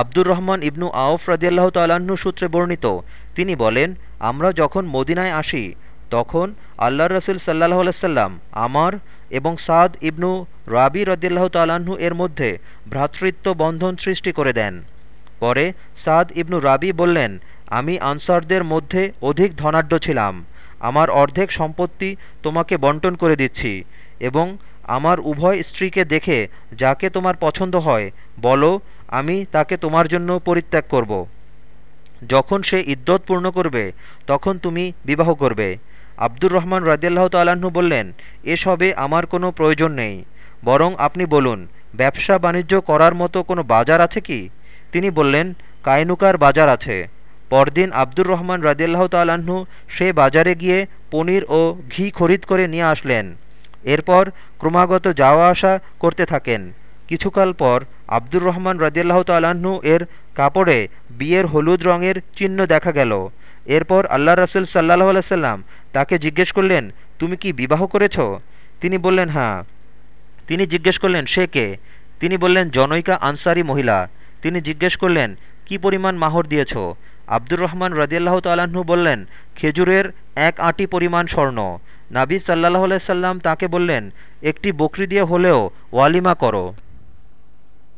আব্দুর রহমান ইবনু আউফ রদিয়াল্লাহ তাল্লাহ্ন সূত্রে বর্ণিত, তিনি বলেন, আমরা যখন মদিনায় আসি, তখন আল্লাহ রসুল সাল্লাহ আলাইসাল্লাম আমার এবং সাদ ইবনু রাবি রদিয়াল্লাহ তাল্লাহ্ন এর মধ্যে ভ্রাতৃত্ব বন্ধন সৃষ্টি করে দেন। পরে সাদ ইবনু রাবি বললেন, আমি আনসারদের মধ্যে অধিক ধনাঢ্য ছিলাম। আমার অর্ধেক সম্পত্তি তোমাকে বন্টন করে দিচ্ছি এবং আমার উভয় স্ত্রীকে দেখে যাকে তোমার পছন্দ হয়, বলো আমি তাকে তোমার জন্য পরিত্যাগ করব। যখন সে ইদ্যত পূর্ণ করবে, তখন তুমি বিবাহ করবে। আব্দুর রহমান রাজিয়াল্লাহ তাল্লাহ্ন বললেন, এসবে আমার কোনো প্রয়োজন নেই। বরং আপনি বলুন, ব্যবসা বাণিজ্য করার মতো কোনো বাজার আছে কি? তিনি বললেন কায়নুকার বাজার আছে। পরদিন আব্দুর রহমান রাজিয়াল্লাহ তাল্লাহ্ন সে বাজারে গিয়ে পনির ও ঘি খরিদ করে নিয়ে আসলেন। এরপর ক্রমাগত যাওয়া আসা করতে থাকেন। কিছুকাল পর আব্দুর রহমান রদিয়াল্লাহ তাল্লাহ্ন এর কাপড়ে বিয়ের হলুদ রঙের চিহ্ন দেখা গেল। এরপর আল্লাহ রসুল সাল্লাহ আলাইসাল্লাম তাকে জিজ্ঞেস করলেন, তুমি কি বিবাহ করেছ? তিনি বললেন হ্যাঁ। তিনি জিজ্ঞেস করলেন, সে কে? তিনি বললেন, জনৈকা আনসারি মহিলা। তিনি জিজ্ঞেস করলেন, কি পরিমাণ মাহর দিয়েছ? আব্দুর রহমান রদিয়াল্লাহ তাল্লাহ্ন বললেন, খেজুরের এক আঁটি পরিমাণ স্বর্ণ। নাবি সাল্লাহ আলাইসাল্লাম তাকে বললেন, একটি বকরি দিয়ে হলেও ওয়ালিমা করো।